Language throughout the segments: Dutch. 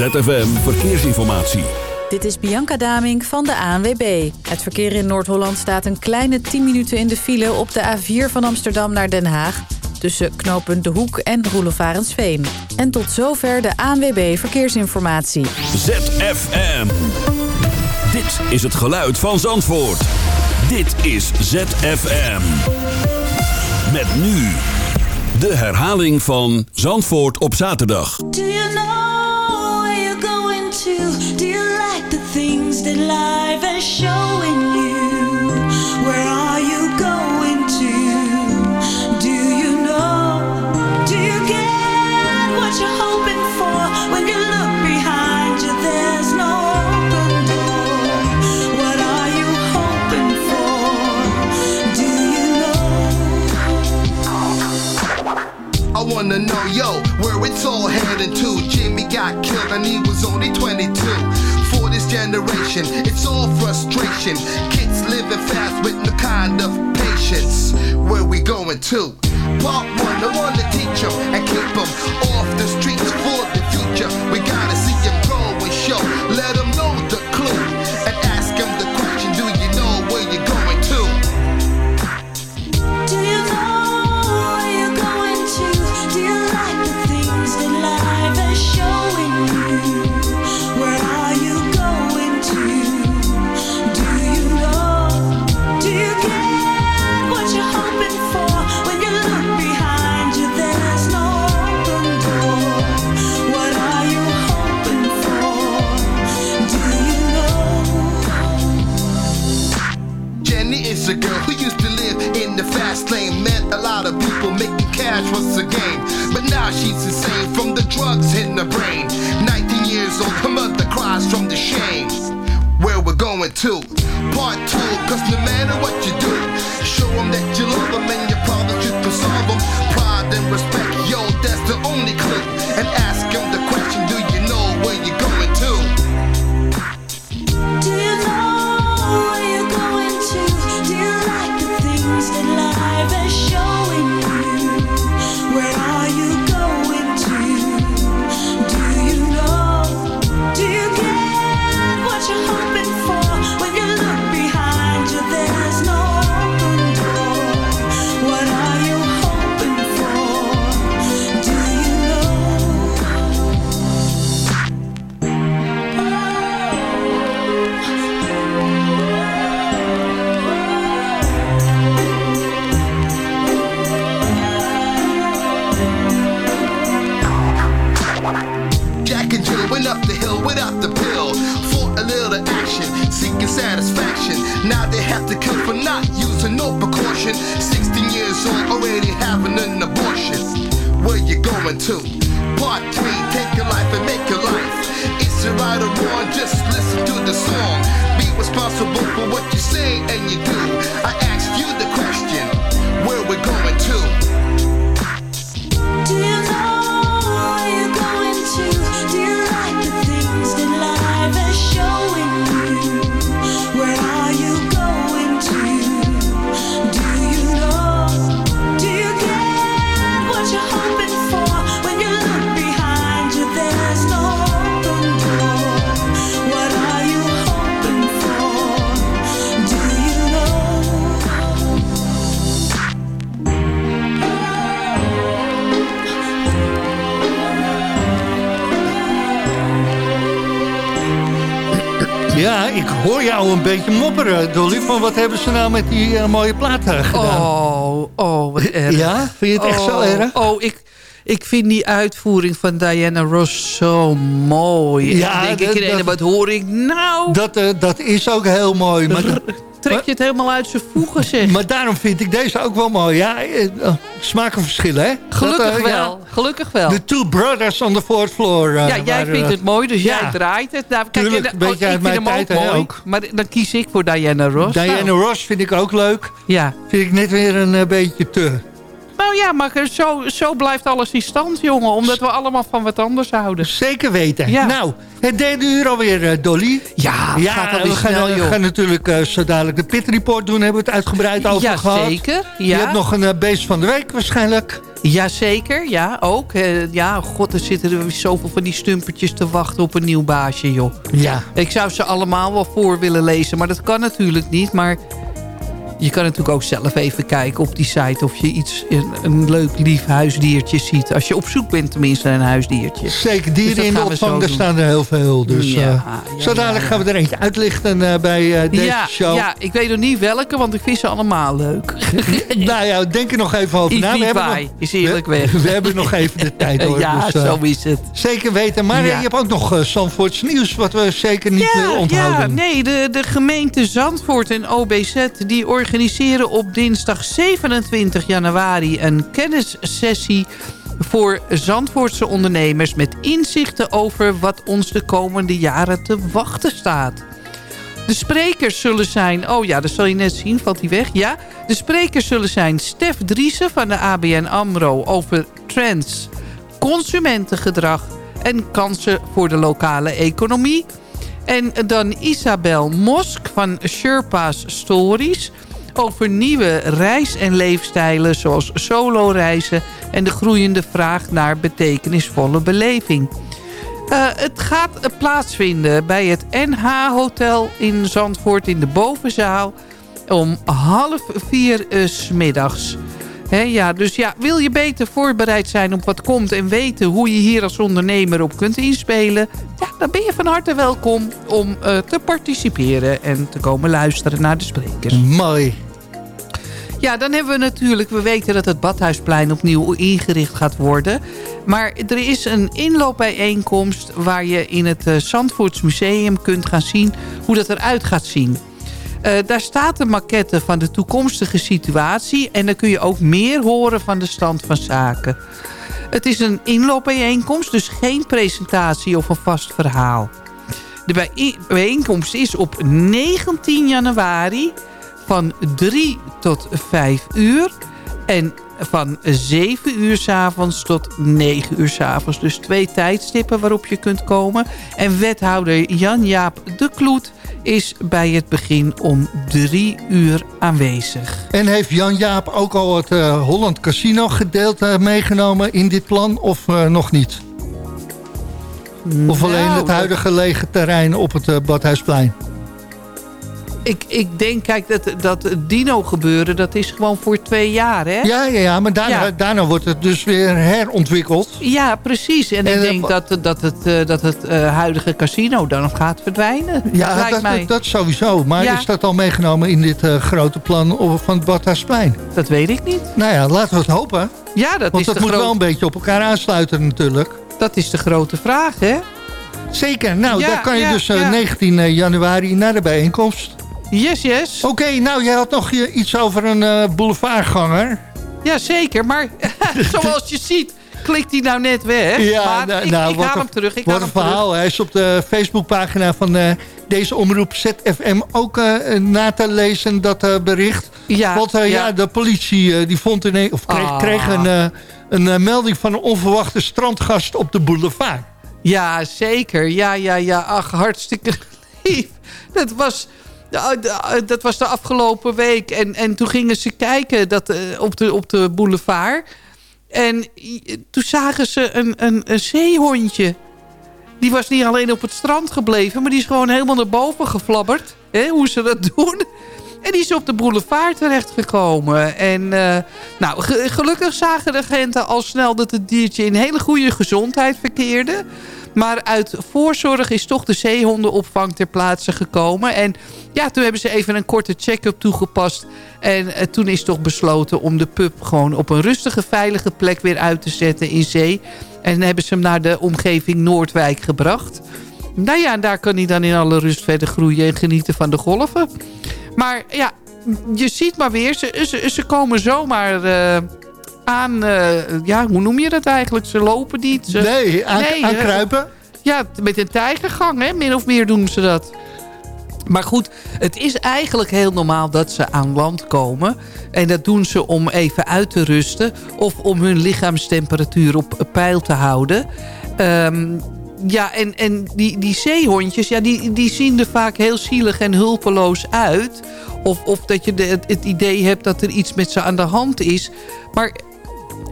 ZFM Verkeersinformatie. Dit is Bianca Daming van de ANWB. Het verkeer in Noord-Holland staat een kleine 10 minuten in de file... op de A4 van Amsterdam naar Den Haag... tussen knooppunt De Hoek en Roelevarensveen. En tot zover de ANWB Verkeersinformatie. ZFM. Dit is het geluid van Zandvoort. Dit is ZFM. Met nu de herhaling van Zandvoort op zaterdag. Do you know yo, where it's all heading to. Jimmy got killed and he was only 22. Generation, it's all frustration. Kids living fast with no kind of patience. Where we going to? Part one, I wanna teach them and keep them off the streets for the future. We gotta fast lane. meant a lot of people making cash was a game. But now she's insane from the drugs hitting her brain. 19 years old, her mother cries from the shame. Where we're going to? Part two, cause no matter what you do, show them that you love them and your problems you can solve them. Pride and respect, yo, that's the only clue. And going to? Part 3, take your life and make your life. It's it right or wrong? Just listen to the song. Be responsible for what you say and you do. I asked you the question, where we're going to? Hoor jou een beetje mopperen, Dolly. Van wat hebben ze nou met die eh, mooie platen gedaan? Oh, oh, wat erg. Ja? Vind je het echt zo Oh, erg? Oh, ik, ik vind die uitvoering van Diana Ross zo mooi. Ja, denk dat- ik, ineens, wat hoor ik nou? Dat, eh, dat is ook heel mooi. Maar, Trek je het helemaal uit zijn voegen, zeg. maar daarom vind ik deze ook wel mooi. Ja, eh, eh, smakenverschillen, hè? Gelukkig Dat, eh, ja. wel, gelukkig wel. The Two Brothers on the Fourth Floor. eh, ja, jij vindt het mooi, dus ja. jij draait het. Nou, kijk, Tuurlijk, en, een beetje oh, uit mijn tijd, ook mooi. ook. Maar dan kies ik voor Diana Ross. Diana Nou, Ross vind ik ook leuk. ja. Vind ik net weer een beetje te. Nou ja, maar zo, zo blijft alles in stand, jongen. Omdat we allemaal van wat anders houden. Zeker weten. Ja. Nou, het derde uur alweer, eh, Dolly. Ja, gaat alweer we gaan, snel, we gaan natuurlijk eh, zo dadelijk de Pit Report doen. Hebben we het uitgebreid over Ja, gehad. zeker. Je Ja. hebt nog een eh, beest van de week waarschijnlijk. Jazeker, ja, ook. Eh, ja, god, er zitten er zoveel van die stumpertjes te wachten op een nieuw baasje, joh. Ja. Ik zou ze allemaal wel voor willen lezen, maar dat kan natuurlijk niet. Maar je kan natuurlijk ook zelf even kijken op die site... of je iets, een, een leuk, lief huisdiertje ziet. Als je op zoek bent tenminste naar een huisdiertje. Zeker, Dus dieren in de we opvang, daar staan er heel veel. Dus Ja, eh, ja, zo dadelijk ja, gaan we er eentje uitlichten eh, bij eh, deze show. ja, ik weet nog niet welke, want ik vind ze allemaal leuk. Nou ja, denk er nog even over na. niet hebben nog, is eerlijk we, weg. we hebben nog even de tijd hoor. ja, dus, zo is het. Zeker weten. Maar je hebt ook nog uh, Zandvoorts nieuws, wat we zeker niet onthouden. ja, nee, de, de gemeente Zandvoort en OBZ... die organiseren op dinsdag 27 januari... een kennissessie voor Zandvoortse ondernemers... met inzichten over wat ons de komende jaren te wachten staat. De sprekers zullen zijn... Oh ja, dat zal je net zien, valt hij weg. Ja, de sprekers zullen zijn Stef Driessen van de ABN AMRO... over trends, consumentengedrag en kansen voor de lokale economie... En dan Isabel Mosk van Sherpa's Stories... over nieuwe reis- en leefstijlen zoals solo-reizen... en de groeiende vraag naar betekenisvolle beleving. Uh, het gaat plaatsvinden bij het NH Hotel in Zandvoort in de bovenzaal... om half vier uh, smiddags. He, ja, dus ja, wil je beter voorbereid zijn op wat komt... en weten hoe je hier als ondernemer op kunt inspelen... Ja, dan ben je van harte welkom om uh, te participeren... en te komen luisteren naar de sprekers. Mooi. Ja, dan hebben we natuurlijk... We weten dat het Badhuisplein opnieuw ingericht gaat worden. Maar er is een inloopbijeenkomst... waar je in het uh, Zandvoorts Museum kunt gaan zien... hoe dat eruit gaat zien. Uh, daar staat een maquette van de toekomstige situatie... en dan kun je ook meer horen van de stand van zaken. Het is een inloopbijeenkomst, dus geen presentatie of een vast verhaal. De bijeenkomst is op 19 januari van 3 tot 5 uur... en van 7 uur s'avonds tot 9 uur s'avonds. Dus twee tijdstippen waarop je kunt komen. En wethouder Jan-Jaap de Kloet is bij het begin om 3 uur aanwezig. En heeft Jan-Jaap ook al het uh, Holland Casino gedeelte meegenomen in dit plan of uh, nog niet? Of alleen Nou, het huidige lege terrein op het uh, Badhuisplein? Ik, ik denk, kijk, dat, dat dino gebeuren, dat is gewoon voor twee jaar, hè? Ja, ja, ja maar daarna, Ja. daarna wordt het dus weer herontwikkeld. Ja, precies. En, En, ik eh, denk dat, dat het, eh, dat het eh, huidige casino dan gaat verdwijnen. Ja, dat dat, mij. dat, sowieso. Maar Ja. is dat al meegenomen in dit uh, grote plan van het Badhuisplein? Dat weet ik niet. Nou ja, laten we het hopen. Ja, dat, Want is dat moet groot- wel een beetje op elkaar aansluiten natuurlijk. dat is de grote vraag, hè? Zeker. Nou, Ja, daar kan je ja, dus eh, ja. 19 januari naar de bijeenkomst. Yes, yes. Oké, nou, jij had nog iets over een eh, boulevardganger. Ja, zeker. Maar zoals je ziet, klikt hij nou net weg. Ja, maar nou, ik, nou, ik haal hem terug. Ik Wat haal een hem terug. verhaal. Hij is op de Facebookpagina van eh, deze omroep ZFM ook eh, na te lezen, dat bericht. Ja, Want ja. ja. de politie die vond in een, of kreeg, Ah. kreeg een, een melding van een onverwachte strandgast op de boulevard. Ja, zeker. Ja, ja, ja. Ach, hartstikke lief. Dat was, dat was de afgelopen week. En, en toen gingen ze kijken dat, eh, op, de, op de boulevard. En toen zagen ze een, een, een zeehondje. Die was niet alleen op het strand gebleven... maar die is gewoon helemaal naar boven geflabberd. Hè, hoe ze dat doen. En die is op de boulevard terechtgekomen. En eh, nou, ge- gelukkig zagen de agenten al snel dat het diertje in hele goede gezondheid verkeerde. Maar uit voorzorg is toch de zeehondenopvang ter plaatse gekomen. En ja, toen hebben ze even een korte check-up toegepast. En eh, toen is toch besloten om de pup gewoon op een rustige, veilige plek weer uit te zetten in zee. En hebben ze hem naar de omgeving Noordwijk gebracht. Nou ja, daar kan hij dan in alle rust verder groeien en genieten van de golven. Maar ja, je ziet maar weer, ze, ze, ze komen zomaar eh, aan... eh, ja, hoe noem je dat eigenlijk? Ze lopen niet. Ze, nee, aan, nee, aankruipen. ja, met een tijgergang, hè? min of meer doen ze dat. Maar goed, het is eigenlijk heel normaal dat ze aan land komen. En dat doen ze om even uit te rusten... of om hun lichaamstemperatuur op peil te houden. Ehm, ja, en, en die, die zeehondjes, ja, die, die zien er vaak heel zielig en hulpeloos uit. Of, of dat je de, het, het idee hebt dat er iets met ze aan de hand is. Maar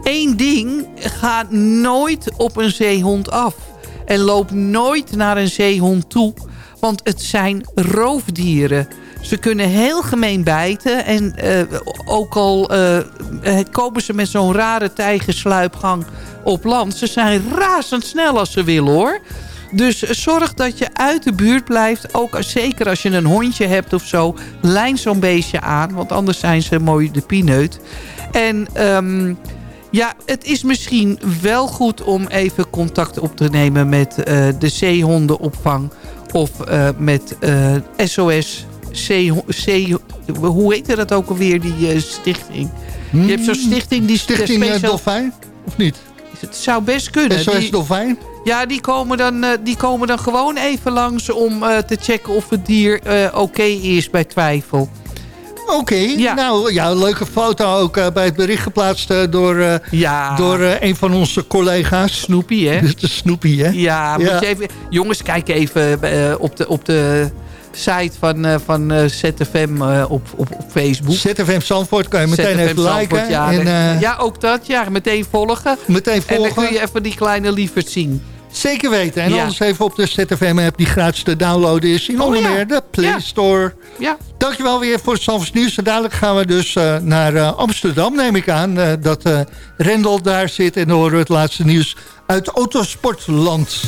Eén ding, ga nooit op een zeehond af. En loop nooit naar een zeehond toe. Want het zijn roofdieren. Ze kunnen heel gemeen bijten. En uh, ook al uh, komen ze met zo'n rare tijgersluipgang op land. Ze zijn razendsnel als ze willen hoor. Dus zorg dat je uit de buurt blijft. Ook zeker als je een hondje hebt of zo. Lijn zo'n beestje aan. Want anders zijn ze mooi de pineut. En... Um, ja, het is misschien wel goed om even contact op te nemen met uh, de zeehondenopvang. Of uh, met uh, SOS C, hoe heette dat ook alweer, die stichting? Hmm. Je hebt zo'n stichting die... Stichting speciaal... Dolfijn, of niet? Het zou best kunnen. SOS die, Dolfijn? Ja, die komen, dan, die komen dan gewoon even langs om te checken of het dier oké okay is bij twijfel. Oké, okay. ja. nou ja, een leuke foto ook uh, bij het bericht geplaatst uh, door, uh, ja. door een van onze collega's. Snoepie, hè? De Snoepie, hè? Ja, moet Je even, jongens, kijk even op de... Op de site van, van ZFM op, op, op Facebook. ZFM Zandvoort kan je meteen ZFM even liken. Ja, en, ja, ook dat. Ja, meteen volgen. Meteen volgen. En dan kun je even die kleine liefers zien. Zeker weten. En ja. anders even op de ZFM-app die gratis te downloaden is. In oh, onder meer de Play Store. Ja. Dankjewel weer voor het Zandvoorts nieuws. En dadelijk gaan we dus uh, naar uh, Amsterdam, neem ik aan. Uh, dat Rendel daar zit en dan horen we het laatste nieuws uit Autosportland.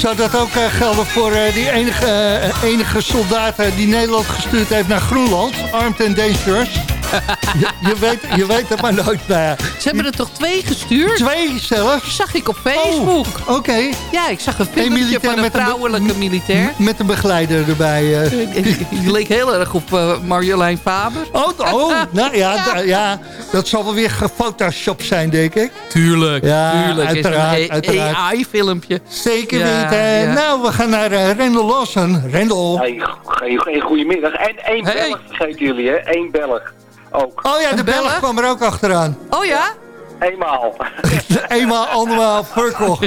Zou dat ook gelden voor die enige, enige soldaten die Nederland gestuurd heeft naar Groenland? Armed and Dangerous. Je, weet, je weet het maar nooit. Nou Ze hebben er toch twee gestuurd? Twee zelfs? Zag ik op Facebook. Oh, oké. Ja, ik zag een filmpje van een vrouwelijke militair. Met een begeleider erbij. Die leek heel erg op uh, Marjolein Faber. Oh, oh nou ja, ja. ja, dat zal wel weer gefotoshopt zijn, denk ik. Tuurlijk, ja, tuurlijk. Uiteraard, is een AI-filmpje. Zeker weten. Nou, we gaan naar uh, Rendel Lawson. Rendel. Hey, goedemiddag. En één hey. Belg vergeten jullie, hè? Eén Belg ook. Oh ja, de Belg kwam er ook achteraan. Oh ja? Eenmaal. Eenmaal, andermaal, Furkel.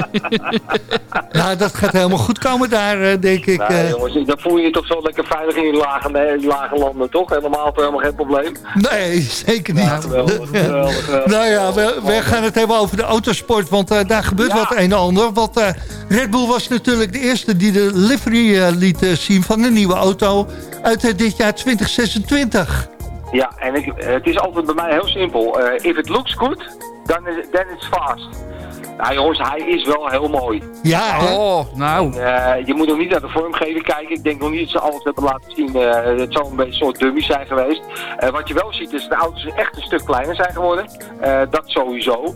ja, dat gaat helemaal goed komen daar, eh, denk ik. Nou, uh... jongens, dan voel je je toch zo lekker veilig in die lage, nee, lage landen, toch? Helemaal, helemaal geen probleem. Nee, zeker niet. Ja, geweldig, geweldig, nou ja, we, we, gaan het hebben over de autosport, want uh, daar gebeurt ja. wat een en ander. Want Red Bull was natuurlijk de eerste die de livery liet zien van de nieuwe auto uit dit jaar 2026. Ja, en ik, het is altijd bij mij heel simpel. Uh, if it looks good, dan is then it's fast. Nou jongens, hij is wel heel mooi. Ja, oh, nou. En, uh, je moet nog niet naar de vormgeving kijken. Ik denk nog niet dat ze alles hebben laten zien. Uh, het zal een beetje een soort dummy zijn geweest. Uh, wat je wel ziet is dat de auto's echt een stuk kleiner zijn geworden. dat sowieso.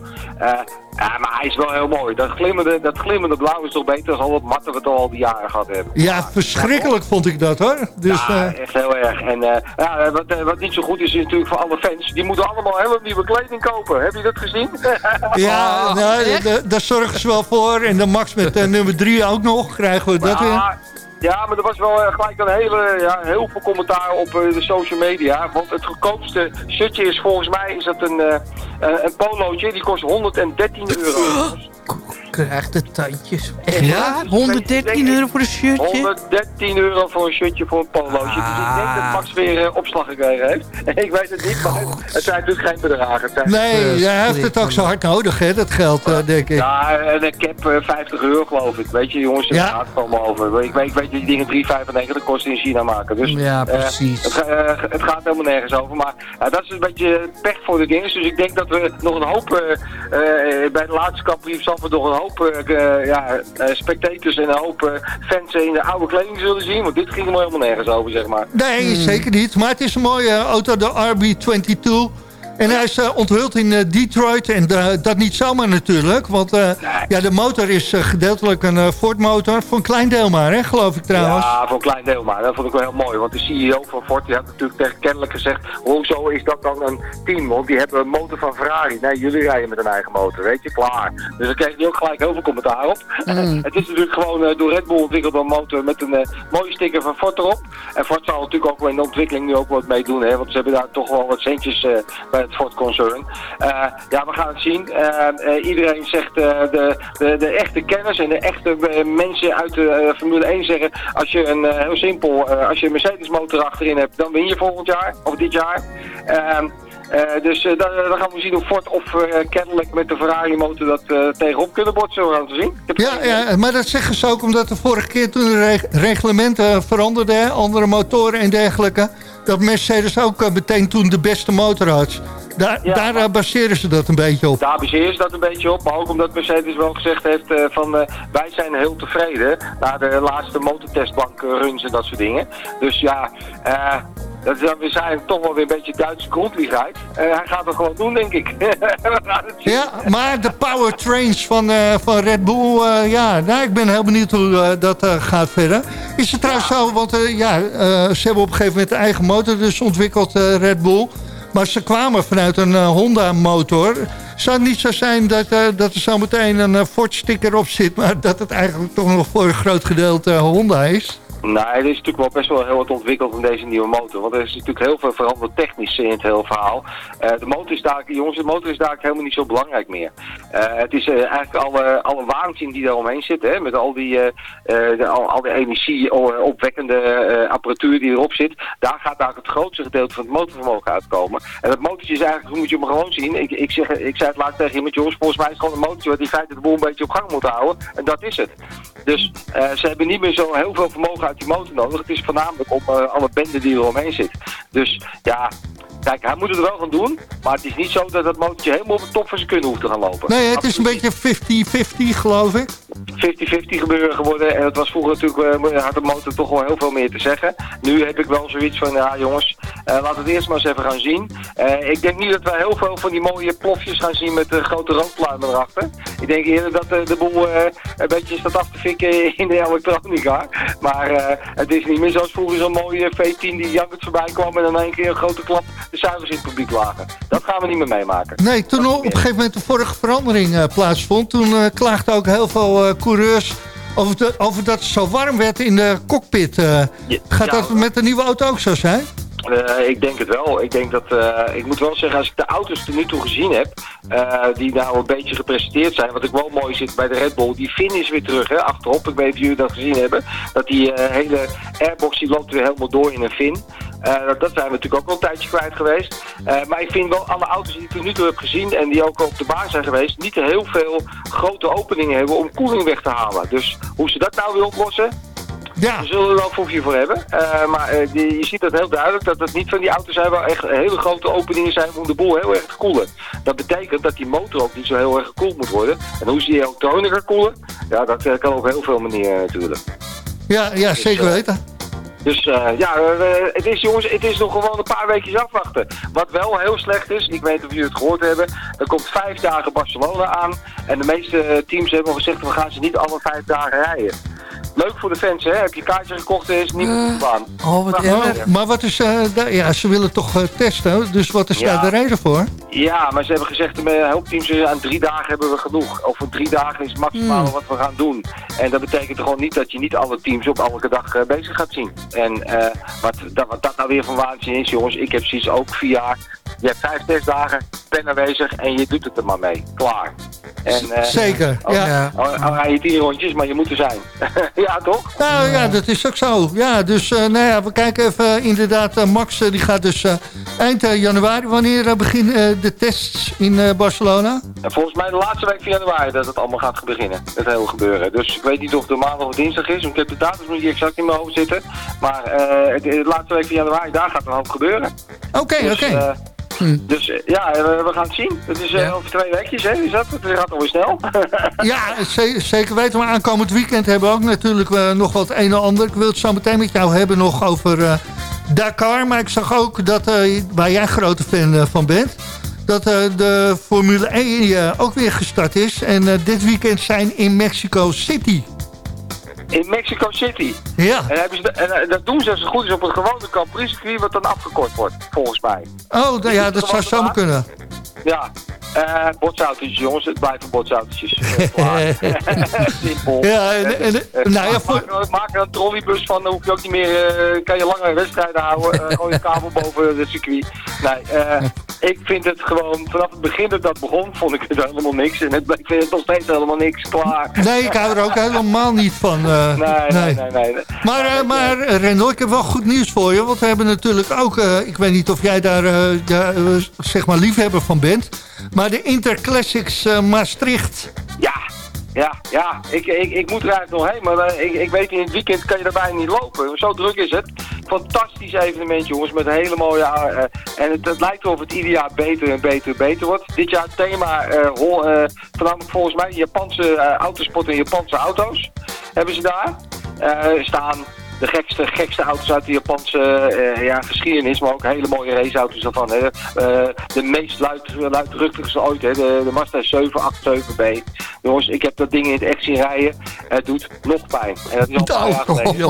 Ja, maar hij is wel heel mooi. Dat glimmende, dat glimmende blauw is toch beter dan al wat matten we het al die jaren gehad hebben. Ja, verschrikkelijk vond ik dat hoor. Dus, ja, echt heel erg. En ja, wat, wat niet zo goed is, is natuurlijk voor alle fans. Die moeten allemaal hele nieuwe kleding kopen. Heb je dat gezien? ja, nou, daar zorgen ze wel voor. En dan Max met uh, nummer 3 ook nog. Krijgen we dat weer. Ja, maar er was wel uh, gelijk een hele, ja, heel veel commentaar op uh, de social media. Want het goedkoopste shirtje is volgens mij is dat een, uh, een polootje. Die kost 113 euro. krijgt de tandjes. Echt ja? 113 euro voor een shirtje? 113 euro voor een shirtje voor een polootje. Ah. Dus ik denk dat Max weer uh, opslag gekregen heeft. ik weet het niet, maar het zijn natuurlijk geen bedragen. nee, jij heeft het ook zo hard nodig, hè, dat geld, uh, denk ik. Ja, en ik heb uh, 50 euro, geloof ik. Weet je, jongens, het ja. gaat gewoon over. Ik weet, ik weet die dingen 3,95 dat kosten in China maken. Dus, ja, precies. Het, het, gaat helemaal nergens over. Maar dat is een beetje pech voor de dingen. Dus ik denk dat we nog een hoop, bij de laatste kampioen Zandvoort nog een hoop uh, ja, spectators en een hoop fans in de oude kleding zullen zien. Want dit ging er helemaal nergens over, zeg maar. Nee, hmm. zeker niet. Maar het is een mooie auto, de RB22. En hij is uh, onthuld in uh, Detroit. En uh, dat niet zomaar natuurlijk. Want ja, de motor is gedeeltelijk een Ford motor. Voor een klein deel maar, hè, geloof ik trouwens. Ja, voor een klein deel maar. Dat vond ik wel heel mooi. Want de CEO van Ford die had natuurlijk tegen kennelijk gezegd... hoezo is dat dan een team? Want die hebben een motor van Ferrari. Nee, jullie rijden met een eigen motor. Weet je, klaar. Dus daar kreeg hij ook gelijk heel veel commentaar op. Mm. het is natuurlijk gewoon door Red Bull ontwikkeld een motor met een mooie sticker van Ford erop. En Ford zal natuurlijk ook wel in de ontwikkeling nu ook wat mee doen. Hè, want ze hebben daar toch wel wat centjes bij het Ford Concern. Uh, ja, we gaan het zien. Uh, iedereen zegt, de, de, de, echte kenners en de echte mensen uit de Formule 1 zeggen... als je een, heel simpel, als je een Mercedes motor achterin hebt, dan win je volgend jaar, of dit jaar. Uh, dus uh, dan, dan, gaan we zien of Ford of uh, kennelijk met de Ferrari motor dat tegenop kunnen botsen. We gaan het zien. Ja, ja, maar dat zeggen ze ook omdat de vorige keer toen de reg reglementen veranderden, andere motoren en dergelijke, dat Mercedes ook meteen toen de beste motor had. Daar, ja, daar baseren ze dat een beetje op. Daar baseren ze dat een beetje op. Maar ook omdat Mercedes wel gezegd heeft van uh, wij zijn heel tevreden. Na de laatste motortestbank runs en dat soort dingen. Dus ja, uh, dat is, we zijn toch wel weer een beetje Duitse grondliegheid. hij gaat het gewoon doen, denk ik. ja, maar de powertrains van, van Red Bull, ja, nou, ik ben heel benieuwd hoe dat gaat verder. Is het trouwens zo, want ja, ze hebben op een gegeven moment de eigen motor dus ontwikkeld, Red Bull... Maar ze kwamen vanuit een uh, Honda-motor. Zou het niet zo zijn dat, uh, dat er zo meteen een uh, Ford-sticker op zit... maar dat het eigenlijk toch nog voor een groot gedeelte Honda is? Nou, er is natuurlijk wel best wel heel wat ontwikkeld in deze nieuwe motor. Want er is natuurlijk heel veel veranderd technisch in het hele verhaal. Uh, de motor is daar, jongens, de motor is daar helemaal niet zo belangrijk meer. Uh, het is uh, eigenlijk alle, alle waanzin die daar omheen zit, hè, met al die, de, al, al die energie-opwekkende apparatuur die erop zit. Daar gaat eigenlijk het grootste gedeelte van het motorvermogen uitkomen. En dat motortje is eigenlijk, moet je hem gewoon zien? Ik, ik, zeg, ik zei het laatst tegen iemand, jongens, volgens mij is het gewoon een motortje wat die feite de boel een beetje op gang moet houden. En dat is het. Dus ze hebben niet meer zo heel veel vermogen uit die motor nodig. Het is voornamelijk op uh, alle benden die er omheen zit. Dus ja, Kijk, hij moet het er wel van doen, maar het is niet zo dat dat motortje helemaal op de top van zijn kunnen hoeft te gaan lopen. Nee, het is een beetje 50-50 geloof ik. 50-50 gebeuren geworden. En het was vroeger natuurlijk, uh, had de motor toch wel heel veel meer te zeggen. Nu heb ik wel zoiets van, ja jongens, uh, laten we het eerst maar eens even gaan zien. Uh, ik denk niet dat we heel veel van die mooie plofjes gaan zien met de grote rookpluimen erachter. Ik denk eerder dat de boel een beetje staat af te fikken in de elektronica. Maar het is niet meer zoals vroeger zo'n mooie V10 die jankend voorbij kwam en dan één keer een grote klap cijfers in het publiek lagen. Dat gaan we niet meer meemaken. Nee, toen op een gegeven moment de vorige verandering plaatsvond, toen klaagden ook heel veel coureurs over, de, over dat het zo warm werd in de cockpit. Uh, ja, gaat dat met de nieuwe auto ook zo zijn? Uh, ik denk het wel. Ik denk dat, uh, ik moet wel zeggen, als ik de auto's tot nu toe gezien heb, uh, die nou een beetje gepresenteerd zijn, wat ik wel mooi zit bij de Red Bull, die fin is weer terug, hè, achterop. Ik weet niet of jullie dat gezien hebben. Dat die hele airbox, die loopt weer helemaal door in een fin. Uh, dat zijn we natuurlijk ook wel een tijdje kwijt geweest. Maar ik vind wel alle auto's die ik tot nu toe heb gezien en die ook op de baan zijn geweest, niet heel veel grote openingen hebben om koeling weg te halen. Dus hoe ze dat nou weer oplossen, ja. Daar zullen we wel een proefje voor hebben. Uh, maar uh, die, je ziet dat heel duidelijk dat het niet van die auto's zijn waar echt hele grote openingen zijn om de boel heel erg te koelen. Dat betekent dat die motor ook niet zo heel erg gekoeld moet worden. En hoe zie je elektronen gaan koelen? Ja, dat uh, kan op heel veel manieren natuurlijk. Ja, ja dus, zeker weten. Dus ja, het is jongens, het is nog gewoon een paar weekjes afwachten. Wat wel heel slecht is, ik weet niet of jullie het gehoord hebben, er komt vijf dagen Barcelona aan. En de meeste teams hebben al gezegd, we gaan ze niet alle vijf dagen rijden leuk voor de fans, hè? Heb je kaartje gekocht, is niet uh, de baan. Oh, wat maar, maar wat is, uh, ja, ze willen toch uh, testen, dus wat is ja. daar de reden voor? Ja, maar ze hebben gezegd, met hulpteams aan drie dagen hebben we genoeg. Over drie dagen is het maximaal hmm. wat we gaan doen. En dat betekent gewoon niet dat je niet alle teams op elke dag bezig gaat zien. En wat, dat, wat dat nou weer van waanzin is, jongens, ik heb precies ook vier jaar je hebt vijf testdagen, ben aanwezig en je doet het er maar mee. Klaar. En, Zeker, oh, ja. Al, al rij je tien rondjes, maar je moet er zijn. ja, toch? Nou ja, dat is ook zo. Ja, dus uh, nou ja, we kijken even inderdaad. Uh, Max die gaat dus eind januari. Wanneer beginnen de tests in Barcelona? En volgens mij de laatste week van januari dat het allemaal gaat beginnen. Het hele gebeuren. Dus ik weet niet of het maandag of dinsdag is. Want ik heb de datums niet exact in mijn hoofd zitten. Maar de, laatste week van januari, daar gaat een hoop gebeuren. Oké, dus, oké. Hm. Dus eh, ja, we gaan het zien. Het is uh, over twee weekjes, hè? Is dat? Het gaat alweer snel. ja, zeker weten. Maar aankomend weekend hebben we ook natuurlijk uh, nog wat een en ander. Ik wil het zo meteen met jou hebben nog over Dakar. Maar ik zag ook dat, waar jij grote fan van bent... dat de Formule 1 ook weer gestart is. En dit weekend zijn in Mexico City... In Mexico City. Ja. En, hebben ze, en eh, dat doen ze als het goed is op het gewone Grand Prix circuit, wat dan afgekort wordt, volgens mij. Oh, ja, dus dat zou zo kunnen. Ja, uh, botsautootjes, jongens. Het blijven botsautootjes. Simpel. Ja, en, en, en, nou ja, voor... maak, er een trolleybus van, dan hoef je ook niet meer, uh, kan je langere wedstrijden houden. Uh, gooi je kabel boven het circuit. Nee, ik vind het gewoon, vanaf het begin dat dat begon, vond ik het helemaal niks. En het, ik vind het nog steeds helemaal niks klaar. Nee, ik hou er ook helemaal niet van. Nee, nee, nee, nee, Maar, maar Rendel, ik heb wel goed nieuws voor je. Want we hebben natuurlijk ook, ik weet niet of jij daar, zeg maar liefhebber van bent. Maar de Interclassics uh, Maastricht. Ja, ja, ja. Ik, ik, ik moet er eigenlijk nog heen. Maar uh, ik, ik weet in het weekend kan je daarbij niet lopen. Zo druk is het. Fantastisch evenement jongens. Met een hele mooie... Uh, en het, het, lijkt alsof het ieder jaar beter en beter en beter wordt. Dit jaar het thema voornamelijk volgens mij Japanse autosport en Japanse auto's. Hebben ze daar. staan de gekste, gekste auto's uit de Japanse uh, ja, geschiedenis, maar ook hele mooie raceauto's daarvan. Hè. Uh, de meest luid, luidruchtigste ooit, hè. De, de Mazda 787B. Jongens, ik heb dat ding in het echt zien rijden. Het doet nog pijn. En dat is al een paar jaar geleden.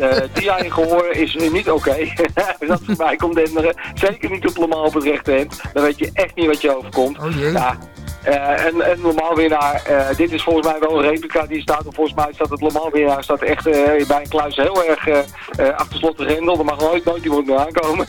Uh, die gehoor is niet oké. Okay. dat voorbij komt denderen. Zeker niet op Le Mans op het rechte end. Dan weet je echt niet wat je overkomt. Oh, ja, uh, en, en normaal winnaar, uh, dit is volgens mij wel een replica die staat. Volgens mij staat het normaal winnaar staat echt uh, bij een kluis heel erg achter slot de grendel. Er mag nooit, nooit iemand meer aankomen.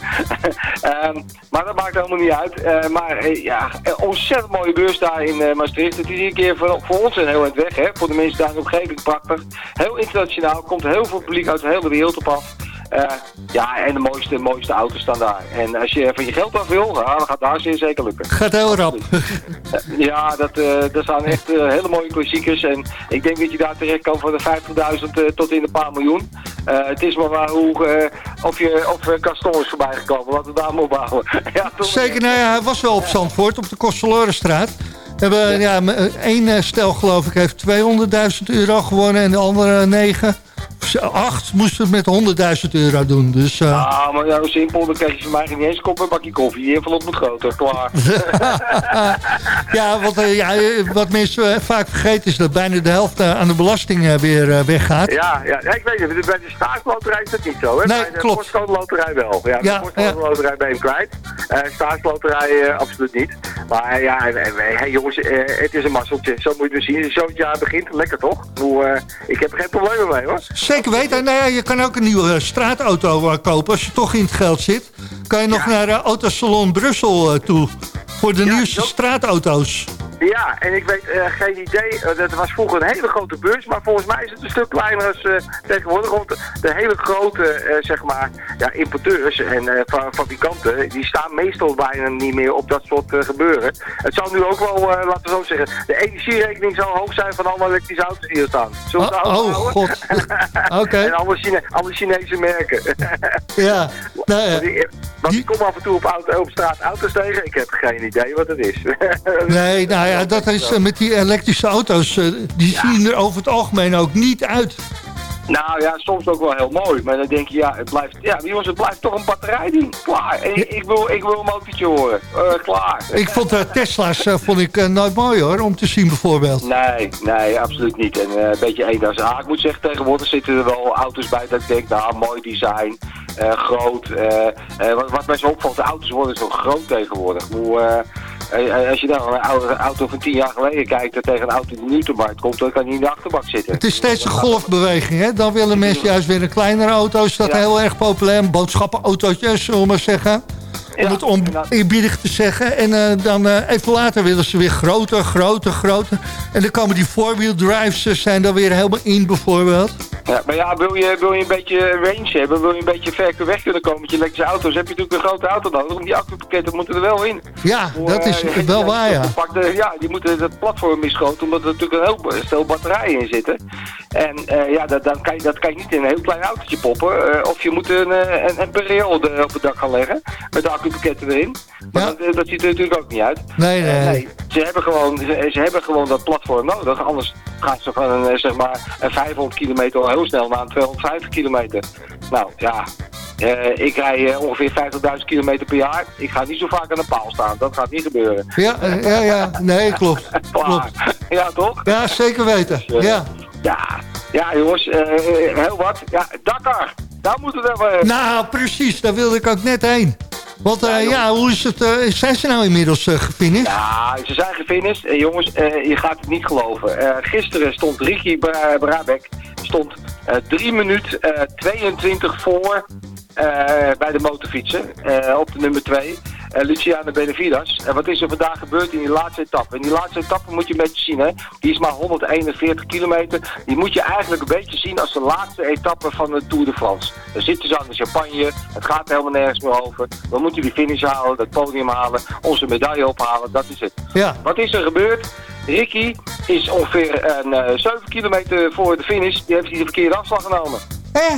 um, maar dat maakt helemaal niet uit. maar ja, ontzettend mooie beurs daar in Maastricht. Het is een keer voor, voor ons een heel eind weg. Hè? Voor de mensen daar in de omgeving prachtig. Heel internationaal. Komt heel veel publiek uit de hele wereld op af. Uh, ja, en de mooiste, mooiste auto's staan daar. En als je van je geld af wil, ja, dan gaat daar zeer zeker lukken. Gaat heel rap. ja, dat, uh, dat staan echt hele mooie klassiekers. En ik denk dat je daar terecht kan voor de 50.000 tot in een paar miljoen. het is maar waar hoe, of, je, of Gaston is voorbij gekomen. Laten we daar maar opbouwen. ja, Zeker, nou ja, hij was wel op Zandvoort, op de Kostelorenstraat. We hebben, ja. ja één stel geloof ik heeft 200.000 euro gewonnen en de andere negen acht moest het met 100.000 euro doen. Dus, uh... Ah, maar nou simpel, dan krijg je van mij niet eens een kop en bakje koffie. Je envelop moet groter, klaar. ja, wat, uh, ja, wat mensen uh, vaak vergeten is dat bijna de helft aan de belasting weer weggaat. Ja, ja, ja, ik weet het. Bij de staatsloterij is dat niet zo. Hè? Nee, bij de klopt. wel. Ja, ja de postcode loterij ben je hem kwijt. staatsloterij absoluut niet. Maar ja, hey, jongens, het is een masseltje. Zo moet je het zien. Zo het jaar begint. Lekker toch? Hoe, ik heb er geen problemen mee hoor. Zeker weten. Nou ja, je kan ook een nieuwe straatauto eh, kopen. Als je toch in het geld zit, kan je nog naar Autosalon Brussel toe. Voor de nieuwste straatauto's. Ja, en ik weet uh, geen idee, uh, dat was vroeger een hele grote beurs, maar volgens mij is het een stuk kleiner als uh, tegenwoordig. Want de hele grote, zeg maar, ja, importeurs en fabrikanten, die staan meestal bijna niet meer op dat soort gebeuren. Het zal nu ook wel, laten we zo zeggen, de energierekening zal hoog zijn van alle elektrische auto's die hier staan. Zullen oh, oh god. Oké. en alle, Chine alle, Chinese merken. ja. Nou, ja. Want die... ik kom af en toe op, auto, op straat auto's tegen, ik heb geen idee wat het is. nee, nou ja, dat is eh, met die elektrische auto's, eh, die zien er over het algemeen ook niet uit. Nou ja, soms ook wel heel mooi. Maar dan denk je, ja, het blijft, ja jongens, het blijft toch een batterijding. Klaar. Ik, wil, ik wil een motortje horen. Uh, klaar. Ik vond uh, Tesla's uh, vond ik, nooit mooi hoor, om te zien bijvoorbeeld. Nee, nee, absoluut niet. En een beetje eendags. Ah, ik moet zeggen, tegenwoordig zitten er wel auto's bij dat ik denk, nou, mooi design. groot. wat, wat mij zo opvalt, de auto's worden zo groot tegenwoordig. Hoe, als je dan een auto van tien jaar geleden kijkt tegen een auto die nu te markt komt, dan kan hij in de achterbak zitten. Het is steeds een golfbeweging, hè? Dan willen mensen juist weer een kleinere auto. Is dat heel erg populair? Boodschappenautootjes, zullen we maar zeggen. Om het oneerbiedig te zeggen. En uh, dan uh, even later willen ze weer groter, groter, groter. En dan komen die four-wheel drives uh, zijn dan weer helemaal in bijvoorbeeld. Ja, maar ja, wil je, wil je een beetje range hebben, wil je een beetje ver weg kunnen komen met je elektrische auto's, heb je natuurlijk een grote auto nodig. Want die accupakketten moeten er wel in. Ja, dat is uh, wel waar, ja. Ja, die moeten het platform misgroten, omdat er natuurlijk een heel stel batterijen in zitten. En uh, ja, dat, dan kan je, dat kan je niet in een heel klein autootje poppen. Uh, of je moet een, een, een op het dak gaan leggen, met de accupakketten erin. Maar ja. dat, dat, ziet er natuurlijk ook niet uit. Nee, nee. nee ze, hebben gewoon, ze, ze, hebben gewoon dat platform nodig, anders gaan ze van een, zeg maar, een 500 kilometer heel snel naar een 250 kilometer. Nou ja, uh, ik rij uh, ongeveer 50.000 kilometer per jaar. Ik ga niet zo vaak aan de paal staan. Dat gaat niet gebeuren. Ja, uh, ja, ja. Nee, klopt. klopt. Ja, toch? Ja, zeker weten. Dus, ja. ja. Ja, jongens. heel wat. Ja, Dakar. Daar moeten we. Nou, precies. Daar wilde ik ook net heen. Want ja, ja, hoe is het, zijn ze nou inmiddels uh? Ja, ze zijn gefinished. jongens, je gaat het niet geloven. gisteren stond Ricky Brabeck stond 3 minuten 22 voor bij de motorfietsen op de nummer 2. Uh, Luciana Benevidas. En wat is er vandaag gebeurd in die laatste etappe? In die laatste etappe moet je een beetje zien, hè. Die is maar 141 kilometer. Die moet je eigenlijk een beetje zien als de laatste etappe van de Tour de France. Dan zitten ze aan de champagne. Het gaat helemaal nergens meer over. We moeten die finish halen, dat podium halen, onze medaille ophalen. Dat is het. Ja. Wat is er gebeurd? Ricky is ongeveer een, uh, 7 kilometer voor de finish. Die heeft hij de verkeerde afslag genomen. Eh?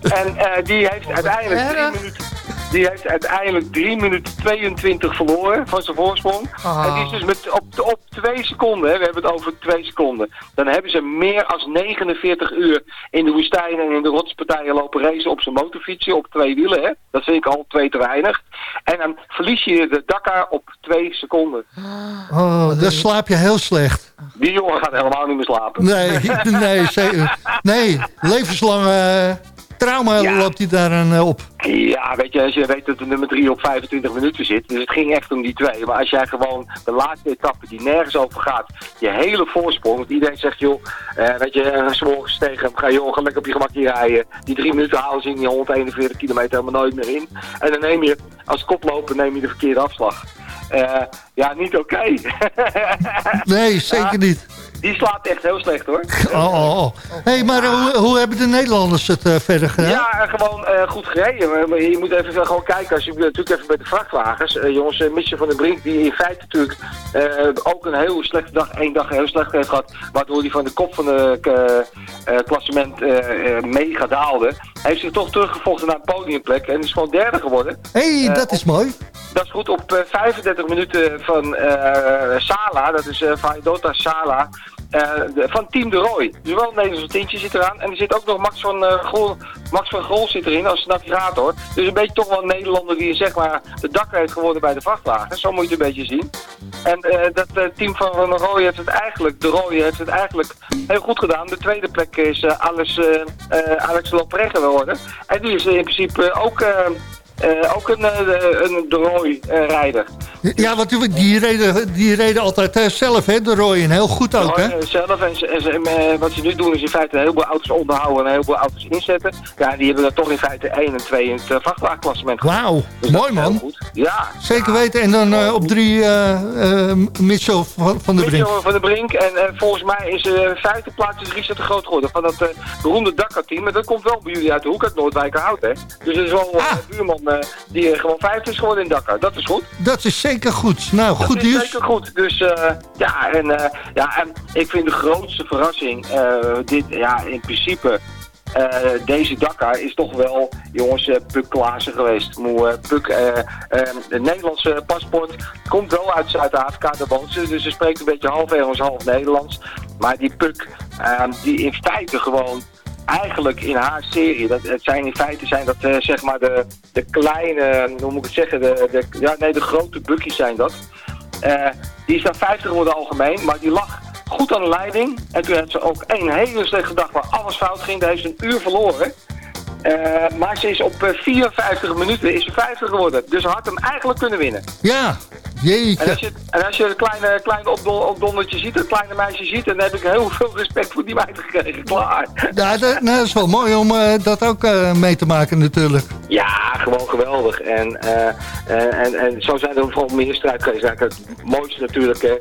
En uh, die heeft uiteindelijk drie minuten die heeft uiteindelijk 3 minuten 22 verloren van zijn voorsprong. Ah. En die is dus met, op, op 2 seconden, hè, we hebben het over 2 seconden. Dan hebben ze meer dan 49 uur in de woestijn en in de rotspartijen lopen racen op zijn motorfietsje op twee wielen. Hè. Dat vind ik al twee te weinig. En dan verlies je de Dakar op 2 seconden. Oh, dan slaap je heel slecht. Die jongen gaat helemaal niet meer slapen. Nee, nee, nee levenslang... Uh trauma loopt hij daar uh, op. Ja, weet je, als je weet dat de nummer 3 op 25 minuten zit. Dus het ging echt om die twee. Maar als jij gewoon de laatste etappe die nergens over gaat, je hele voorsprong. Want iedereen zegt, joh, uh, weet je, uh, s'morgens tegen hem, ga joh, ga lekker op je gemakje rijden. Die drie minuten halen ze in die 141 kilometer helemaal nooit meer in. En dan neem je, als koploper neem je de verkeerde afslag. ja, niet oké. nee, zeker niet die slaat echt heel slecht hoor. Oh, oh, oh. hey, maar hoe, hoe, hebben de Nederlanders het uh, verder gedaan? Ja, gewoon uh, goed gereden. Maar je moet even gewoon kijken, als je natuurlijk even bij de vrachtwagens. Uh, jongens, Michel van der Brink, die in feite natuurlijk ook een heel slechte dag, één dag heel slecht heeft gehad. Waardoor hij van de kop van de klassement mega daalde. Heeft zich toch teruggevochten naar een podiumplek en is gewoon derde geworden. Hé, hey, dat is mooi. Dat is goed. Op 35 minuten van Sala, dat is uh, Vaidota Sala, uh, van Team de Roy. Dus wel een Nederlandse tintje zit eraan. En er zit ook nog Max van, uh, Grol, Max van Grol zit erin als navigator. Dus een beetje toch wel een Nederlander die zeg maar de dakker heeft geworden bij de vrachtwagen. Zo moet je het een beetje zien. En uh, dat team van Van Roy heeft het eigenlijk, de Roy heeft het eigenlijk heel goed gedaan. De tweede plek is Alex, Alex Loprege geworden. En die is in principe ook uh, ook een, een de Roy-rijder. Ja, want die reden, die reden altijd uh, zelf, hè, de Roy. En heel goed ook, hè? zelf. En, en, en, wat ze nu doen is in feite een heleboel auto's onderhouden en een heleboel auto's inzetten. Ja, die hebben er toch in feite 1 en 2 in het uh, vrachtwagenklassement. Wauw, dus mooi man. Ja. Zeker weten. En dan uh, op drie Mitchell van, van de Brink. Mitchell van de Brink. En volgens mij is uh, vijfde plaats is Richard de Groot geworden. Van dat beroemde Dakar-team. Maar dat komt wel bij jullie uit de hoek uit Noordwijkerhout, hè? Dus dat is wel een ah. buurman uh, die gewoon vijfde is geworden in Dakar. Dat is goed. Dat is zeker goed. Nou, dat goed nieuws. Dat is zeker goed. Dus uh, ja, en, uh, ja, en ik vind de grootste verrassing, dit, ja, in principe... deze Dakar is toch wel, jongens, Puk Klaassen geweest. Moe, Puk, het Nederlandse paspoort komt wel uit Zuid-Afrika, daar woont ze. Dus ze spreekt een beetje half Engels, half Nederlands. Maar die Puk, die in feite gewoon eigenlijk in haar serie, dat, het zijn in feite zijn dat uh, zeg maar de, de kleine, hoe moet ik het zeggen, de, de, ja, nee, de grote bukkies zijn dat. Uh, die is dan 50 geworden algemeen, maar die lag goed aan de leiding. En toen had ze ook één hele slechte dag waar alles fout ging. Daar heeft ze een uur verloren. Uh, maar ze is op 54 minuten is ze 50 geworden. Dus ze had hem eigenlijk kunnen winnen. Ja, Jeetje. En als je, en als je een kleine, kleine opdondertje ziet, een kleine meisje ziet, dan heb ik heel veel respect voor die meid gekregen. Klaar. Ja, dat, nou, dat is wel mooi om uh, dat ook uh, mee te maken natuurlijk. Ja, gewoon geweldig. En, en, en zo zijn er vooral meer strijdgeest. Het mooiste natuurlijk, hè.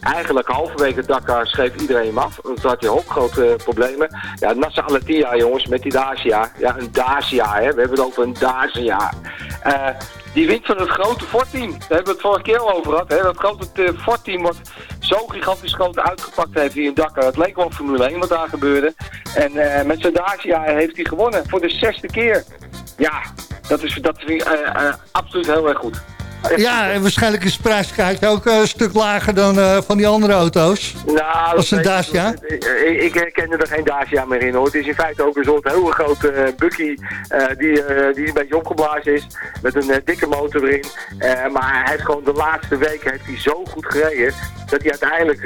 eigenlijk halverwege Dakar schreef iedereen hem af. Toen had je ook grote problemen. Ja, Nassa Alatia, jongens, met die Ja, een Dacia, hè. We hebben het over een Dacia. Die wint van het grote Ford-team. Daar hebben we het vorige keer al over gehad. Hè? Dat grote Ford-team wordt zo gigantisch groot uitgepakt heeft hier in Dakar. Het leek wel Formule 1 wat daar gebeurde. En uh, met zijn Dacia heeft hij gewonnen voor de zesde keer. Ja, dat is, dat uh, uh, absoluut heel erg goed. Ja, en waarschijnlijk is het prijskaartje ook een stuk lager dan uh, van die andere auto's. Nou, Als een Dacia? Ik, ik herkende er geen Dacia meer in hoor. Het is in feite ook een soort hele grote uh, buggy uh, die, die een beetje opgeblazen is. Met een dikke motor erin. maar hij heeft gewoon de laatste weken heeft hij zo goed gereden. Dat hij uiteindelijk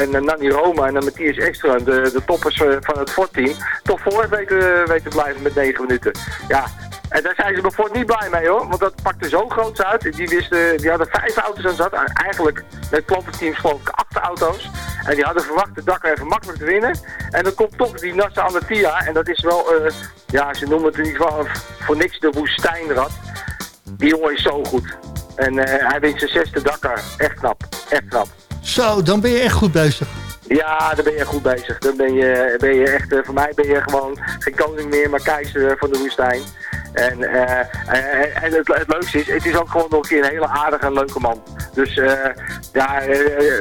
en Nanni Roma en Matthias Extra, de, de toppers van het Ford-team, toch voor weten, weten blijven met 9 minuten. Ja, en daar zijn ze bijvoorbeeld niet blij mee hoor, want dat pakte zo groot uit. Die, wisten, die hadden vijf auto's aan zat. Eigenlijk met kloppenteams geloof ik acht auto's. En die hadden verwacht de Dakar even makkelijk te winnen. En dan komt toch die Nassa Anatia. En dat is wel, uh, ja ze noemen het in ieder geval voor niks de woestijnrad. Die jongen is zo goed. En uh, hij wint zijn zesde Dakar. Echt knap, echt knap. Zo, dan ben je echt goed bezig. Ja, dan ben je goed bezig. Dan ben je, ben je echt, uh, voor mij ben je gewoon geen koning meer, maar keizer van de woestijn. En, uh, en het, het, leukste is, het is ook gewoon nog een keer een hele aardige en leuke man. Dus uh, ja,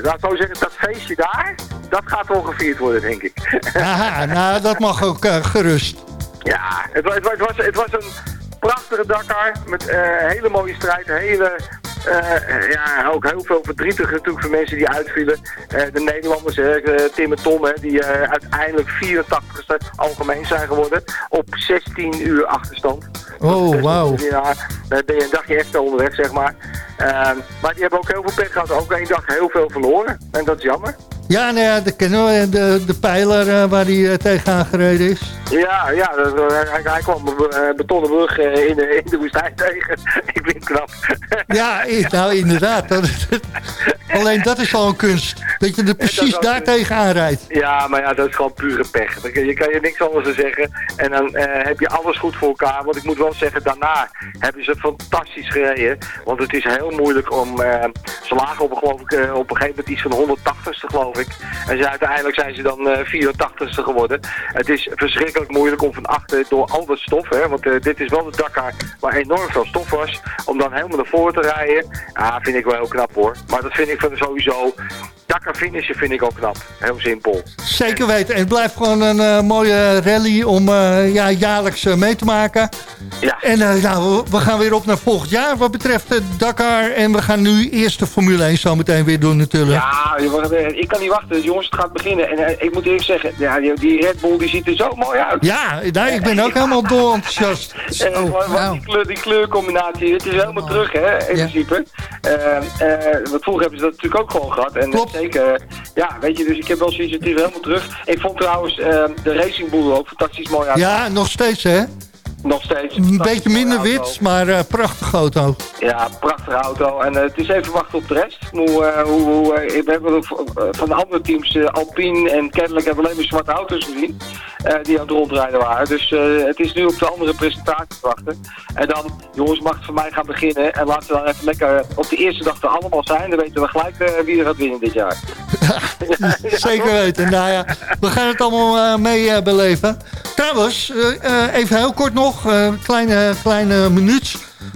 laat zo zeggen, dat feestje daar, dat gaat wel gevierd worden, denk ik. Aha, nou, dat mag ook gerust. Ja, het, het, het, was, het was een prachtige Dakar met hele mooie strijd, hele uh, ja, ook heel veel verdrietig natuurlijk voor mensen die uitvielen. Uh, de Nederlanders, uh, Tim en Tom, hè, die uiteindelijk 84ste algemeen zijn geworden. Op 16 uur achterstand. Oh, wauw. Ja, dan ben je een dagje extra onderweg, zeg maar. Ehm, maar die hebben ook heel veel pech gehad. Ook één dag heel veel verloren. En dat is jammer. Ja, nou ja, de, kennen de, de pijler waar hij tegenaan gereden is. Ja, ja hij, hij kwam een betonnen brug in, de, in de woestijn tegen. Ik vind het knap. Ja, nou inderdaad. Alleen dat is al een kunst. Dat je er precies daar tegenaan rijdt. Ja, maar ja, dat is gewoon pure pech. Je kan je niks anders zeggen. En dan heb je alles goed voor elkaar. Want ik moet wel zeggen, daarna hebben ze fantastisch gereden. Want het is heel moeilijk om... ze lagen op, geloof ik, op een gegeven moment iets van 180ste, geloof ik. En uiteindelijk zijn ze dan 84ste geworden. Het is verschrikkelijk moeilijk om van achter door al dat stof, hè, want uh, dit is wel de Dakar waar enorm veel stof was, om dan helemaal naar voren te rijden. Ja, vind ik wel heel knap hoor. Maar dat vind ik van sowieso Dakar finishen vind ik ook knap. Heel simpel. Zeker weten. En het blijft gewoon een uh, mooie rally om uh, ja, jaarlijks uh, mee te maken. Ja. En nou, we gaan weer op naar volgend jaar wat betreft Dakar. En we gaan nu eerst de Formule 1 zo meteen weer doen natuurlijk. Ja, ik kan niet wachten. Jongens, het gaat beginnen. En ik moet eerlijk zeggen, ja, die Red Bull die ziet er zo mooi uit. Ja, nou, ik ben ook helemaal dol enthousiast. Oh, die, kleur, die kleurcombinatie, het is helemaal terug hè, in principe. want vroeger hebben ze dat natuurlijk ook gewoon gehad. En, Klopt zeker. Ja, weet je, dus ik heb wel het is helemaal terug. Ik vond trouwens uh, de Racing Bull ook fantastisch mooi uit. Ja, nog steeds hè? Nog steeds. Een beetje minder wit, maar uh, prachtige auto. Ja, prachtige auto. En uh, het is even wachten op de rest. Hoe, uh, hoe, hoe, we hebben van de andere teams, Alpine en Cadillac, hebben alleen maar zwarte auto's gezien. die aan het rondrijden waren. Dus het is nu op de andere presentatie te wachten. En dan, jongens, mag het voor mij gaan beginnen. En laten we dan even lekker op de eerste dag er allemaal zijn. Dan weten we gelijk wie er gaat winnen dit jaar. Zeker weten. Nou ja, we gaan het allemaal mee beleven. Trouwens, even heel kort nog een kleine, kleine minuut.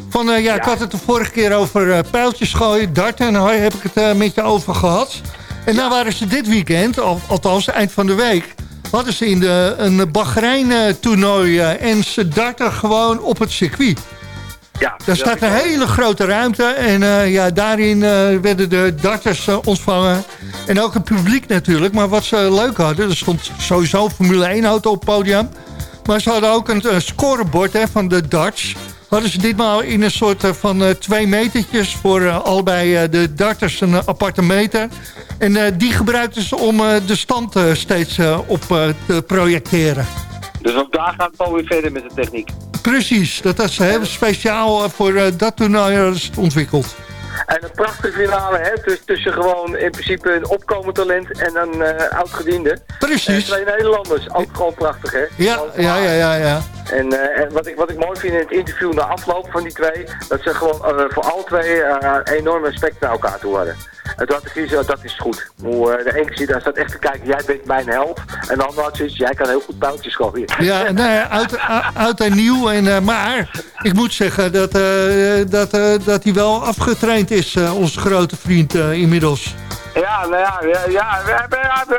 Van, ja, ja, ik had het de vorige keer over pijltjes gooien, darten. En daar heb ik het met je over gehad. En nou waren ze dit weekend, al, althans eind van de week... hadden ze in de, een Bahrein-toernooi en ze darten gewoon op het circuit. Ja, Daar staat een hele grote ruimte en ja, daarin werden de darters ontvangen. En ook het publiek natuurlijk. Maar wat ze leuk hadden, er stond sowieso Formule 1 auto op het podium... Maar ze hadden ook een, scorebord hè, van de darts. Hadden ze ditmaal in een soort eh, van twee metertjes voor allebei de darters een aparte meter. En die gebruikten ze om de stand steeds op te projecteren. Dus ook daar gaat het weer verder met de techniek. Precies, dat is heel speciaal voor dat toernooi ontwikkeld. En een prachtige finale, hè, tussen gewoon in principe een opkomend talent en een uh, oud-gediende. Precies. twee Nederlanders, ook gewoon prachtig, hè? Ja, ja, ja, ja, ja. En, uh, en, wat, ik, wat ik mooi vind in het interview na afloop van die twee, dat ze gewoon voor alle twee enorm respect naar elkaar toe hadden. Had ik dat is goed. Hoe, de ene keer daar staat echt te kijken, jij bent mijn held. En de andere zoiets, jij kan heel goed pijltjes gooien. Ja, nee, uit, uit en nieuw. En, maar ik moet zeggen dat, dat, dat hij wel afgetraind is, onze grote vriend inmiddels. Ja, nou ja, ja, ja,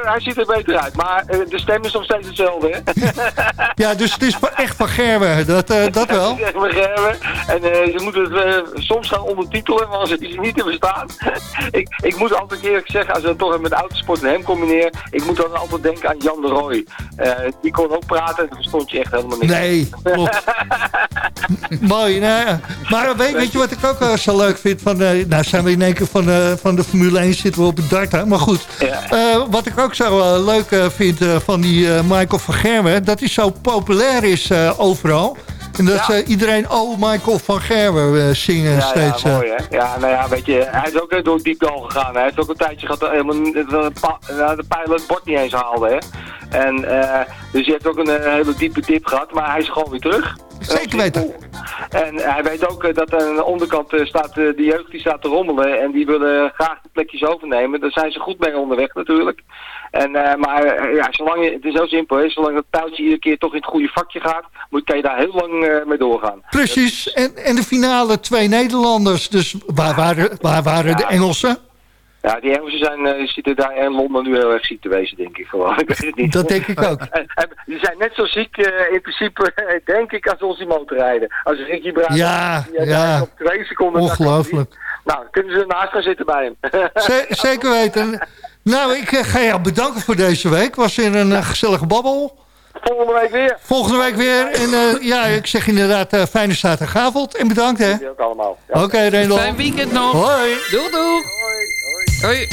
hij ziet er beter uit. Maar eh, de stem is nog steeds hetzelfde, hè? ja, dus het is echt van Gerwe, dat, uh, dat wel. Het is echt van Gerwe. En uh, ze moeten het soms gaan ondertitelen, want anders is niet te verstaan. ik, ik moet altijd eerlijk zeggen, als we dan toch met autosport en hem combineren... ik moet dan altijd denken aan Jan de Roy. Die kon ook praten en dan verstond je echt helemaal niks. Nee, klopt. Mooi, nee. Maar weet, weet, je wat ik ook zo leuk vind? Van, nou zijn we in één keer van, van de Formule 1 zitten we op darten. Maar goed, wat ik ook zo leuk vind van die Michael van Gerwen... dat hij zo populair is overal. En dat ja. iedereen, oh, Michael van Gerwen zingen ja, steeds. Ja, mooi hè. Ja, nou ja, weet je, hij is ook door het diepdal gegaan. Hij heeft ook een tijdje gehad, helemaal, de pijlen het bord niet eens haalde hè. En, dus hij heeft ook een hele diepe dip gehad, maar hij is gewoon weer terug. Zeker weten. En hij weet ook eh, dat aan de onderkant eh, staat, eh, de jeugd die staat te rommelen en die willen graag de plekjes overnemen. Daar zijn ze goed mee onderweg natuurlijk. En, maar ja, zolang je, het is heel simpel, hè, zolang dat touwtje iedere keer toch in het goede vakje gaat, moet, kan je daar heel lang mee doorgaan. Precies, en, en de finale twee Nederlanders, dus waar waren, waar waren de Engelsen? Ja, die Engelsen zijn, uh, zitten daar in Londen nu heel erg ziek te wezen, denk ik gewoon. ik weet het niet. Dat denk ik ook. die zijn net zo ziek uh, in principe, denk ik, als onze motorrijden. Als Ricky Bruin ja, ja. op twee seconden... Ongelooflijk. Nou, kunnen ze naast gaan zitten bij hem. zeker weten. Nou, ik uh, ga jou bedanken voor deze week. Was in een gezellige babbel. Volgende week weer. Volgende week weer. En ja, ik zeg inderdaad fijne zaterdagavond. En bedankt, hè. ook allemaal. Ja. Oké, okay, Fijn weekend nog. Hoi. Doei, doei. Hoi. Hoi.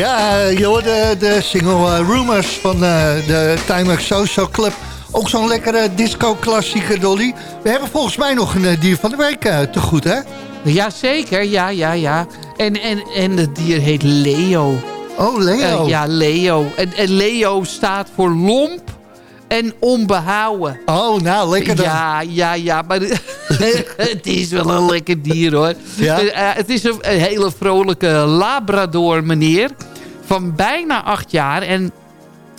Ja, je hoorde de single Rumors van de Timex Social Club. Ook zo'n lekkere disco-klassieker, Dolly. We hebben volgens mij nog een dier van de week te goed, hè? Jazeker, ja, ja, ja. En, en, en het dier heet Leo. Oh, Leo. ja, Leo. En, en Leo staat voor lomp en onbehouden. Oh, nou, lekker dan. Ja, ja, ja. Maar het is wel een lekker dier, hoor. Ja? het is een, hele vrolijke labrador, meneer. Van bijna acht jaar. En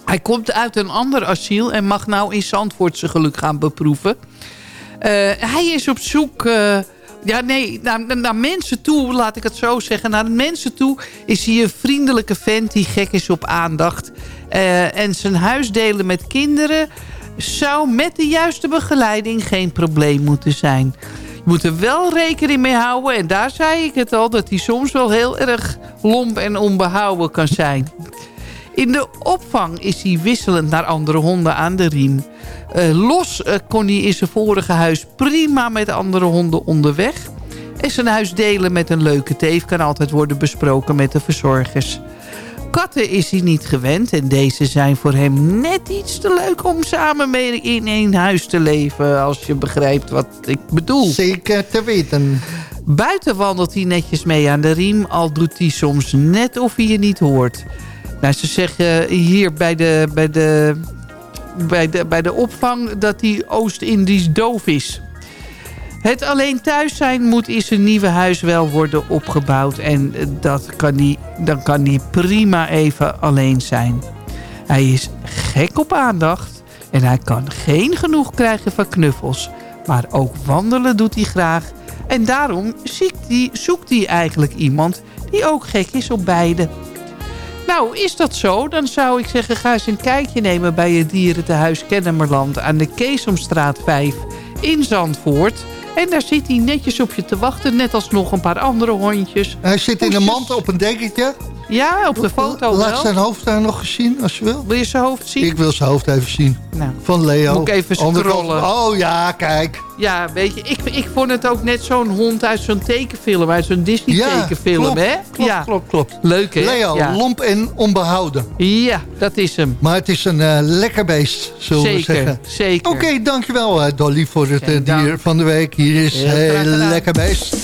hij komt uit een ander asiel en mag nou in Zandvoort zijn geluk gaan beproeven. Uh, hij is op zoek... Uh, ja, nee, naar, naar, mensen toe, laat ik het zo zeggen. Naar mensen toe is hij een vriendelijke vent die gek is op aandacht. Uh, en zijn huis delen met kinderen zou met de juiste begeleiding geen probleem moeten zijn. Je moet er wel rekening mee houden. En daar zei ik het al, dat hij soms wel heel erg lomp en onbehouden kan zijn. In de opvang is hij wisselend naar andere honden aan de riem. Uh, los uh, kon hij in zijn vorige huis prima met andere honden onderweg. En zijn huis delen met een leuke teef kan altijd worden besproken met de verzorgers. Katten is hij niet gewend en deze zijn voor hem net iets te leuk om samen mee in één huis te leven. Als je begrijpt wat ik bedoel. Zeker te weten. Buiten wandelt hij netjes mee aan de riem, al doet hij soms net of hij je niet hoort. Nou, ze zeggen hier bij de, bij de, bij de, bij de opvang dat hij Oost-Indisch doof is. Het alleen thuis zijn moet in zijn nieuwe huis wel worden opgebouwd. En dat kan die, dan kan hij prima even alleen zijn. Hij is gek op aandacht. En hij kan geen genoeg krijgen van knuffels. Maar ook wandelen doet hij graag. En daarom zoekt hij, zoekt hij eigenlijk iemand die ook gek is op beide. Nou, is dat zo? Dan zou ik zeggen, ga eens een kijkje nemen bij je dierentehuis Kennemerland... aan de Keesomstraat 5 in Zandvoort... En daar zit hij netjes op je te wachten. Net als nog een paar andere hondjes. Hij zit in een mand op een dekentje. Ja, op de foto Laat zijn hoofd daar nog eens zien, als je wil. Wil je zijn hoofd zien? Ik wil zijn hoofd even zien. Nou, Van Leo. Moet ik even scrollen. Oh ja, kijk. Ja, weet je, ik, ik vond het ook net zo'n hond uit zo'n tekenfilm. Uit zo'n Disney tekenfilm, klopt, hè? Klopt, ja, klopt, klopt. Leuk, hè? Leo, lomp en onbehouden. Ja, dat is hem. Maar het is een uh, lekker beest, zullen zeker, we zeggen. Zeker, Oké, dankjewel uh, Dolly voor het uh, dier van de week. Hier is heel lekker beest.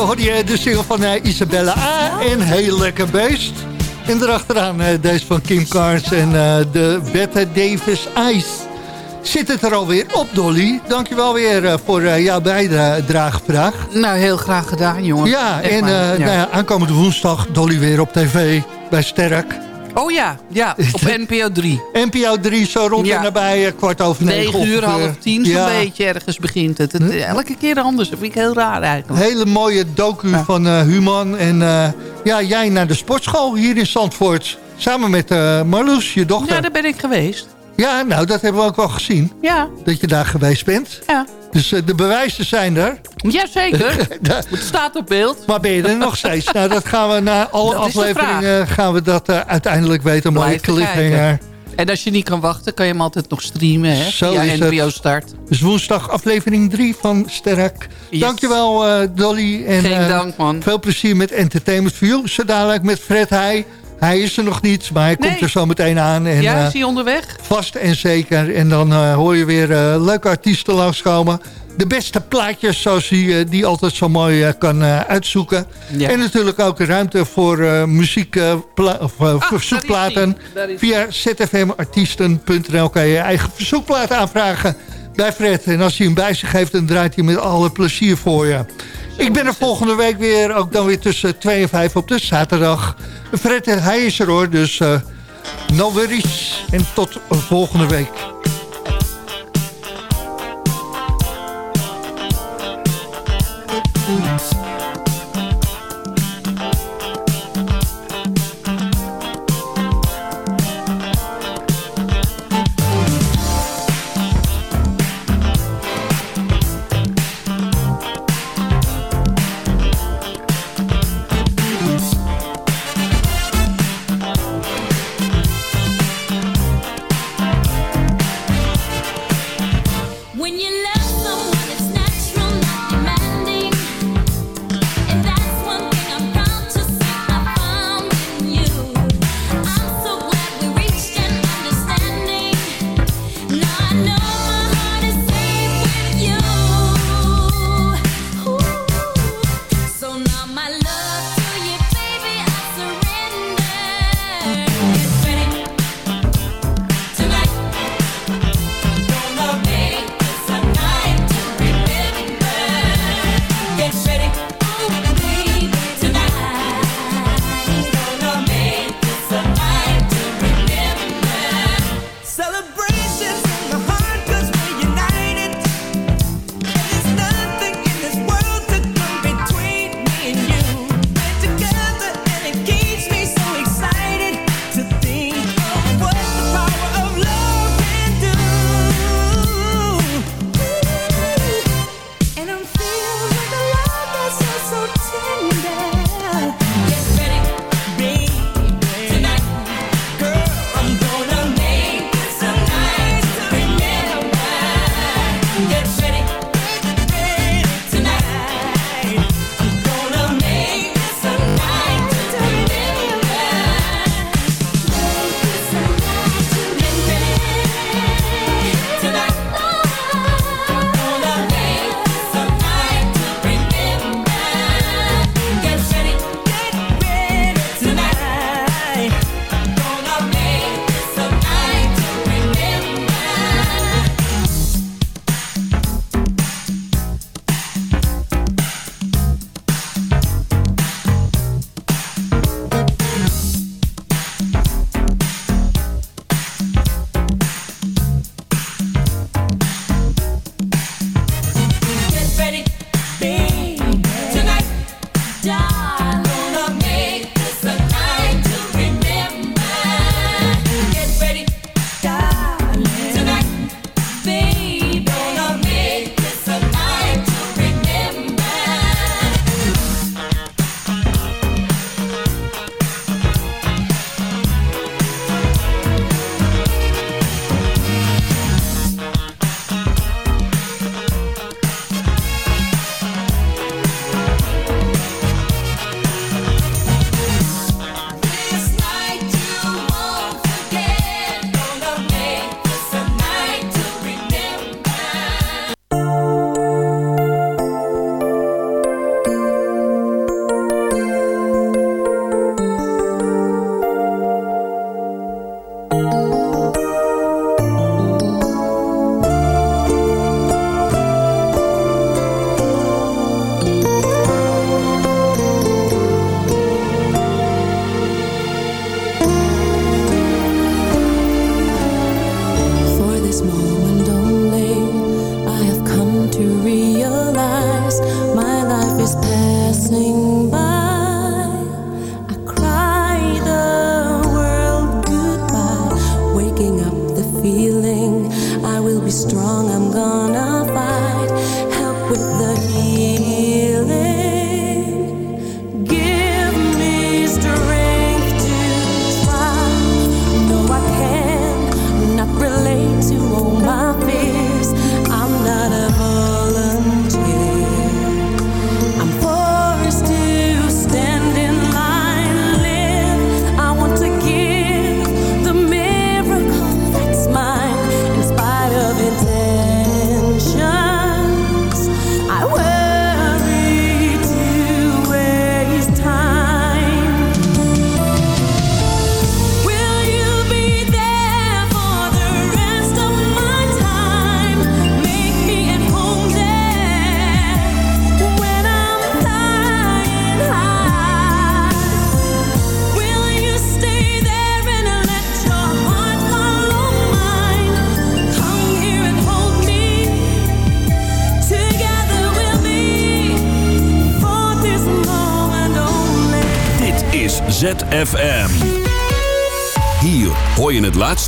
Eerste hoorde je de single van eh, Isabella A. En heel lekker beest. En erachteraan eh, deze van Kim Carnes en eh, de Bette Davis Ice. Zit het er alweer op, Dolly? Dankjewel weer voor jouw bijdragevraag. Nou, heel graag gedaan, jongen. Ja, Echt en ja. Nou ja, aankomende woensdag Dolly weer op tv bij Sterk. Oh ja, ja, op NPO 3. NPO 3 zo rond Ja. en nabij, eh, kwart over negen 9 uur, half tien, zo'n Ja. beetje ergens begint het. het. Elke keer anders. Dat vind ik heel raar eigenlijk. Hele mooie docu Ja. van eh, Human. En eh, ja, jij naar de sportschool hier in Zandvoort. Samen met eh Marloes, je dochter. Ja, daar ben ik geweest. Ja, nou, dat hebben we ook wel gezien. Ja, Dat je daar geweest bent. ja. Dus eh, de bewijzen zijn er. Jazeker. Het staat op beeld. maar ben je er nog steeds? Nou, dat gaan we na alle Dat afleveringen gaan we dat eh, uiteindelijk weten. Mooie cliffhanger. En als je niet kan wachten, kan je hem altijd nog streamen. Hè? Zo Via is het. NPO Start. Dus woensdag aflevering 3 van Sterk. Yes. Dankjewel eh, Dolly. En, Geen eh, dank, man. Veel plezier met Entertainment for You. Zo dadelijk met Fred Heij. Hij is er nog niet, maar hij Nee. komt er zo meteen aan. En, ja, eh, is hij onderweg? Vast en zeker. En dan eh, hoor je weer eh, leuke artiesten langskomen. De beste plaatjes, zoals hij die altijd zo mooi kan eh, uitzoeken. Ja. En natuurlijk ook ruimte voor eh, muziek, eh, of Ah, verzoekplaten. Via zfmartiesten.nl kan je je eigen verzoekplaat aanvragen bij Fred. En als hij hem bij zich heeft, dan draait hij met alle plezier voor je. Ik ben er volgende week weer, ook dan weer tussen 2 en 5 op de zaterdag. Fred, hij is er hoor, dus eh no worries. En tot volgende week.